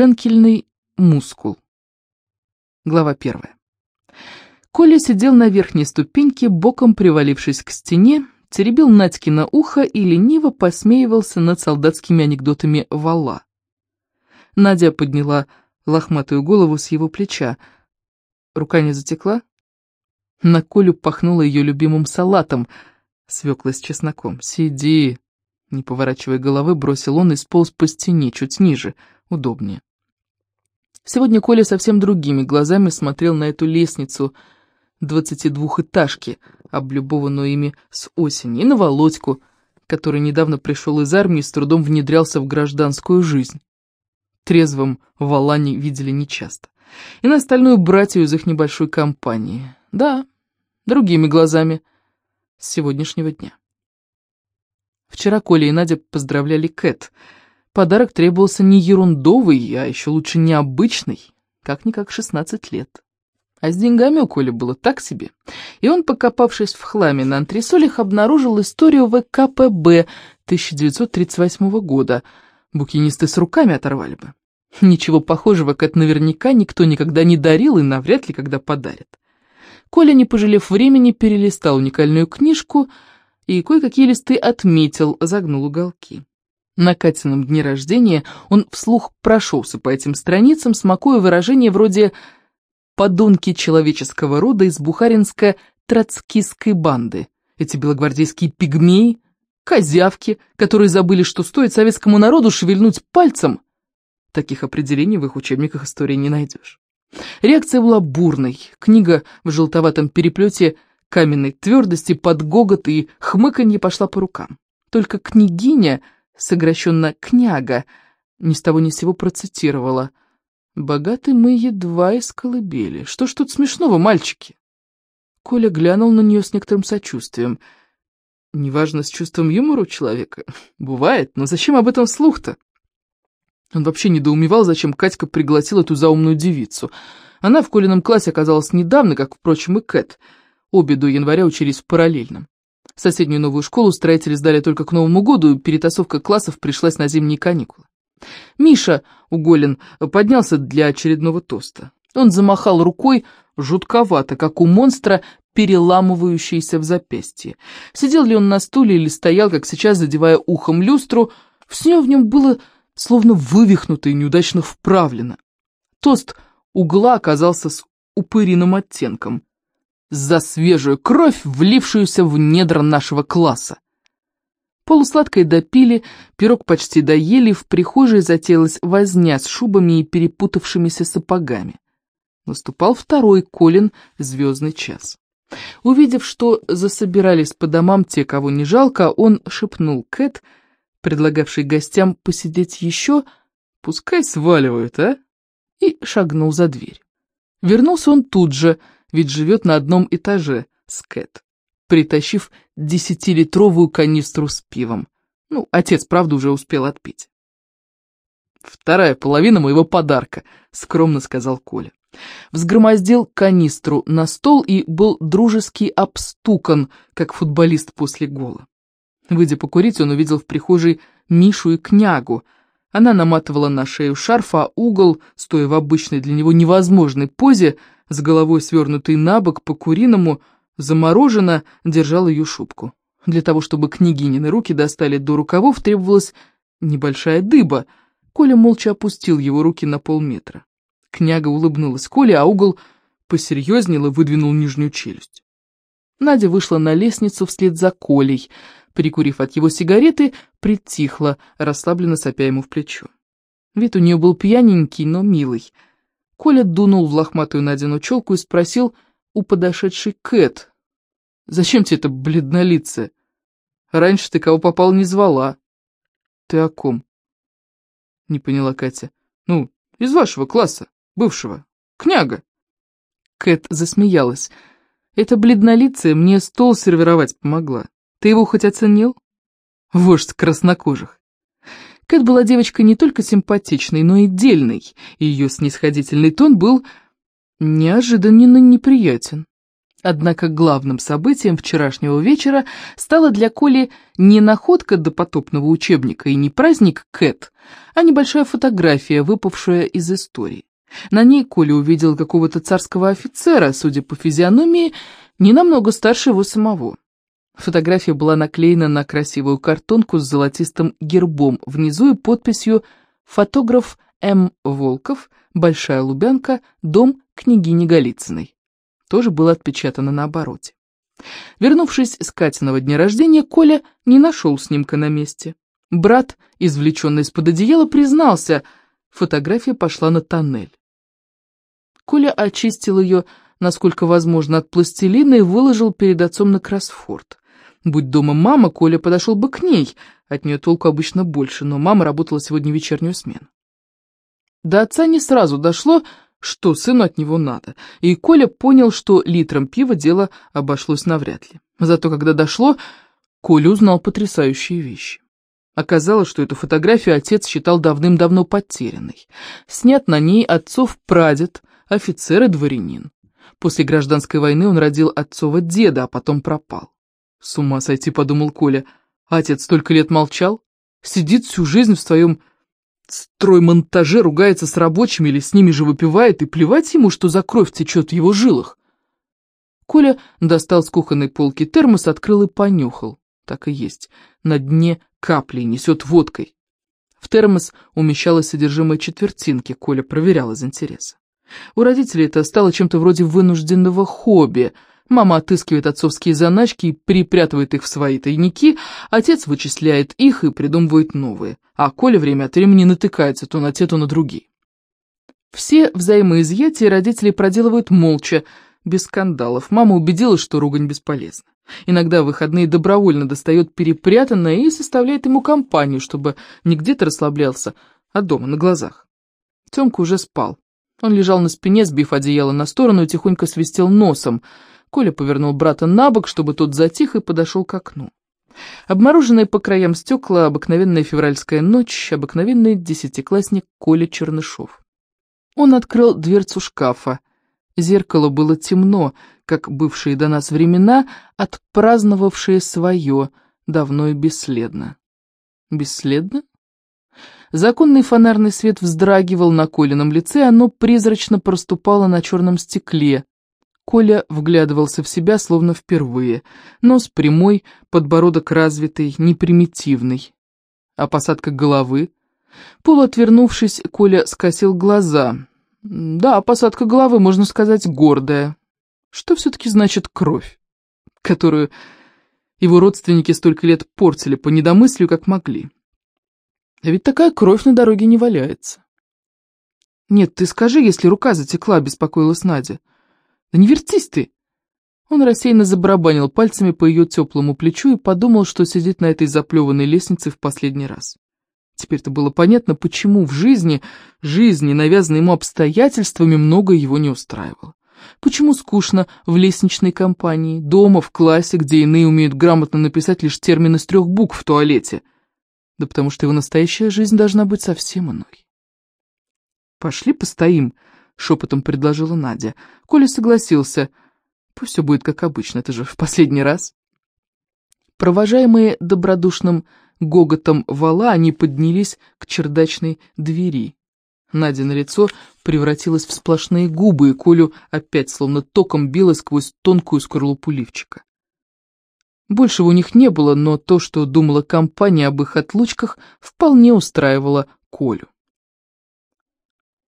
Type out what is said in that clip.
Шенкельный мускул. Глава первая. Коля сидел на верхней ступеньке, боком привалившись к стене, теребил Надькино ухо и лениво посмеивался над солдатскими анекдотами вала. Надя подняла лохматую голову с его плеча. Рука не затекла? На Колю пахнуло ее любимым салатом, свекла с чесноком. «Сиди!» Не поворачивая головы, бросил он и сполз по стене, чуть ниже, удобнее. Сегодня Коля совсем другими глазами смотрел на эту лестницу двадцатидвухэтажки, облюбованную ими с осени, и на Володьку, который недавно пришел из армии и с трудом внедрялся в гражданскую жизнь. Трезвым в Алане видели нечасто. И на остальную братью из их небольшой компании. Да, другими глазами с сегодняшнего дня. Вчера Коля и Надя поздравляли Кэт. Подарок требовался не ерундовый, а еще лучше необычный, как-никак 16 лет. А с деньгами у Коли было так себе. И он, покопавшись в хламе на антресолях, обнаружил историю ВКПБ 1938 года. Букинисты с руками оторвали бы. Ничего похожего Кэт наверняка никто никогда не дарил и навряд ли когда подарит. Коля, не пожалев времени, перелистал уникальную книжку и кое-какие листы отметил, загнул уголки. На Катином дне рождения он вслух прошелся по этим страницам, смакуя выражение вроде «подонки человеческого рода из бухаринско-троцкистской банды». Эти белогвардейские пигмеи, козявки, которые забыли, что стоит советскому народу шевельнуть пальцем. Таких определений в их учебниках истории не найдешь. Реакция была бурной. Книга в желтоватом переплете каменной твердости под гогот и хмыканье пошла по рукам. Только княгиня, сокращенно «княга», ни с того ни с сего процитировала. «Богаты мы едва из. Что ж тут смешного, мальчики?» Коля глянул на нее с некоторым сочувствием. «Неважно, с чувством юмора у человека. Бывает, но зачем об этом слух-то?» Он вообще недоумевал, зачем Катька пригласила эту заумную девицу. Она в Колином классе оказалась недавно, как, впрочем, и Кэт. Обе до января учились в параллельном. Соседнюю новую школу строители сдали только к Новому году, перетасовка классов пришлась на зимние каникулы. Миша Уголин поднялся для очередного тоста. Он замахал рукой жутковато, как у монстра, переламывающейся в запястье. Сидел ли он на стуле или стоял, как сейчас, задевая ухом люстру, все в нем было словно вывихнуто и неудачно вправлено. Тост угла оказался с упыриным оттенком. За свежую кровь, влившуюся в недра нашего класса. Полусладкое допили, пирог почти доели, в прихожей затеялась возня с шубами и перепутавшимися сапогами. Наступал второй Колин звездный час. Увидев, что засобирались по домам те, кого не жалко, он шепнул Кэт — предлагавший гостям посидеть еще, пускай сваливают, а? И шагнул за дверь. Вернулся он тут же, ведь живет на одном этаже с Кэт, притащив десятилитровую канистру с пивом. Ну, отец, правда, уже успел отпить. «Вторая половина моего подарка», — скромно сказал Коля. Взгромоздил канистру на стол и был дружески обстукан, как футболист после гола. Выйдя покурить, он увидел в прихожей Мишу и княгу. Она наматывала на шею шарф, а угол, стоя в обычной для него невозможной позе, с головой свернутой на бок по-куриному, замороженно держал ее шубку. Для того, чтобы княгинины руки достали до рукавов, требовалась небольшая дыба. Коля молча опустил его руки на полметра. Княга улыбнулась Коле, а угол посерьезнел и выдвинул нижнюю челюсть. Надя вышла на лестницу вслед за Колей — прикурив от его сигареты, притихла, расслабленно сопя ему в плечо. Вид у нее был пьяненький, но милый. Коля дунул в лохматую Надину челку и спросил у подошедшей Кэт. «Зачем тебе это бледнолицая? Раньше ты кого попал не звала». «Ты о ком?» Не поняла Катя. «Ну, из вашего класса, бывшего. Княга». Кэт засмеялась. «Эта бледнолицая мне стол сервировать помогла. Ты его хоть оценил? Вождь краснокожих. Кэт была девочкой не только симпатичной, но и дельной, ее снисходительный тон был неожиданно неприятен. Однако главным событием вчерашнего вечера стала для Коли не находка допотопного учебника и не праздник Кэт, а небольшая фотография, выпавшая из истории. На ней Коля увидел какого-то царского офицера, судя по физиономии, не намного старше его самого. Фотография была наклеена на красивую картонку с золотистым гербом внизу и подписью «Фотограф М. Волков, Большая Лубянка, дом княгини Голицыной». Тоже было отпечатано на обороте. Вернувшись с Катиного дня рождения, Коля не нашел снимка на месте. Брат, извлеченный из-под одеяла, признался, фотография пошла на тоннель. Коля очистил ее, насколько возможно, от пластилина и выложил перед отцом на кроссфорд. Будь дома мама, Коля подошел бы к ней, от нее толку обычно больше, но мама работала сегодня вечернюю смену. До отца не сразу дошло, что сыну от него надо, и Коля понял, что литром пива дело обошлось навряд ли. Зато когда дошло, Коля узнал потрясающие вещи. Оказалось, что эту фотографию отец считал давным-давно потерянной. Снят на ней отцов прадед, офицер и дворянин. После гражданской войны он родил отцова деда, а потом пропал. С ума сойти, подумал Коля. Отец столько лет молчал, сидит всю жизнь в своем строймонтаже, ругается с рабочими или с ними же выпивает, и плевать ему, что за кровь течет в его жилах. Коля достал с кухонной полки термос, открыл и понюхал. Так и есть. На дне капли несет водкой. В термос умещалось содержимое четвертинки, Коля проверял из интереса. У родителей это стало чем-то вроде вынужденного хобби. Мама отыскивает отцовские заначки и припрятывает их в свои тайники, отец вычисляет их и придумывает новые, а Коля время от времени натыкается то на те, то на другие. Все взаимоизъятия родители проделывают молча, без скандалов. Мама убедилась, что ругань бесполезна. Иногда в выходные добровольно достает перепрятанное и составляет ему компанию, чтобы не где-то расслаблялся, а дома, на глазах. Тёмка уже спал. Он лежал на спине, сбив одеяло на сторону и тихонько свистел носом. Коля повернул брата на бок, чтобы тот затих, и подошел к окну. Обмороженные по краям стекла, обыкновенная февральская ночь, обыкновенный десятиклассник Коля Чернышов. Он открыл дверцу шкафа. Зеркало было темно, как бывшие до нас времена, отпраздновавшие свое, давно и бесследно. Бесследно? Законный фонарный свет вздрагивал на Колином лице, оно призрачно проступало на черном стекле. Коля вглядывался в себя, словно впервые. Нос прямой, подбородок развитый, непримитивный. А посадка головы? Полуотвернувшись, Коля скосил глаза. Да, посадка головы, можно сказать, гордая. Что все-таки значит кровь, которую его родственники столько лет портили по недомыслию, как могли? А ведь такая кровь на дороге не валяется. «Нет, ты скажи, если рука затекла», — беспокоилась Надя. «Да не вертись ты!» Он рассеянно забарабанил пальцами по ее теплому плечу и подумал, что сидит на этой заплеванной лестнице в последний раз. Теперь-то было понятно, почему в жизни, жизни, навязанной ему обстоятельствами, многое его не устраивало. Почему скучно в лестничной компании, дома, в классе, где иные умеют грамотно написать лишь термин из трех букв в туалете — да потому что его настоящая жизнь должна быть совсем иной. «Пошли постоим», — шепотом предложила Надя. Коля согласился. «Пусть все будет как обычно, это же в последний раз». Провожаемые добродушным гоготом вала, они поднялись к чердачной двери. Надя на лицо превратилась в сплошные губы, и Колю опять словно током било сквозь тонкую скорлупу лифчика. Большего у них не было, но то, что думала компания об их отлучках, вполне устраивало Колю.